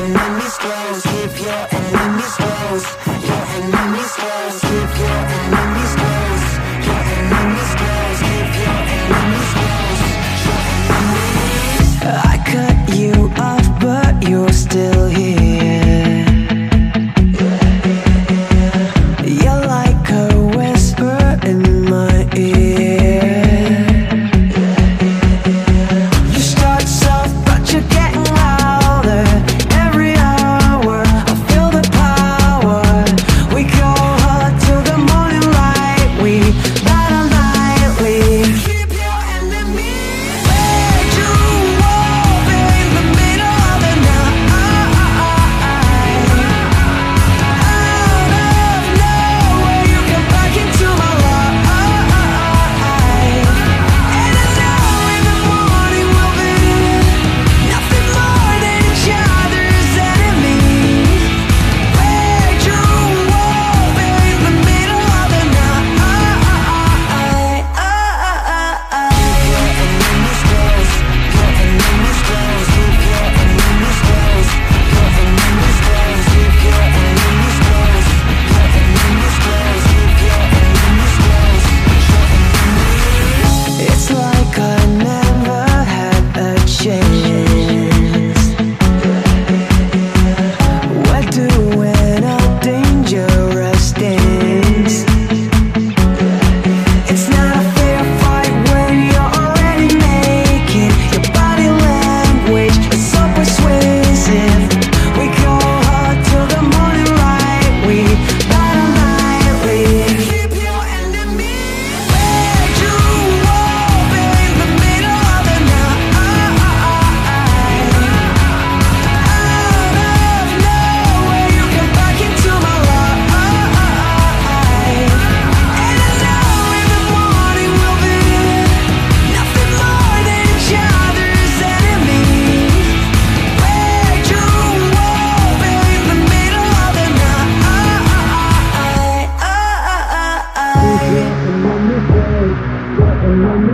enemies close, Keep your enemies close, your enemies close, Keep your enemies close.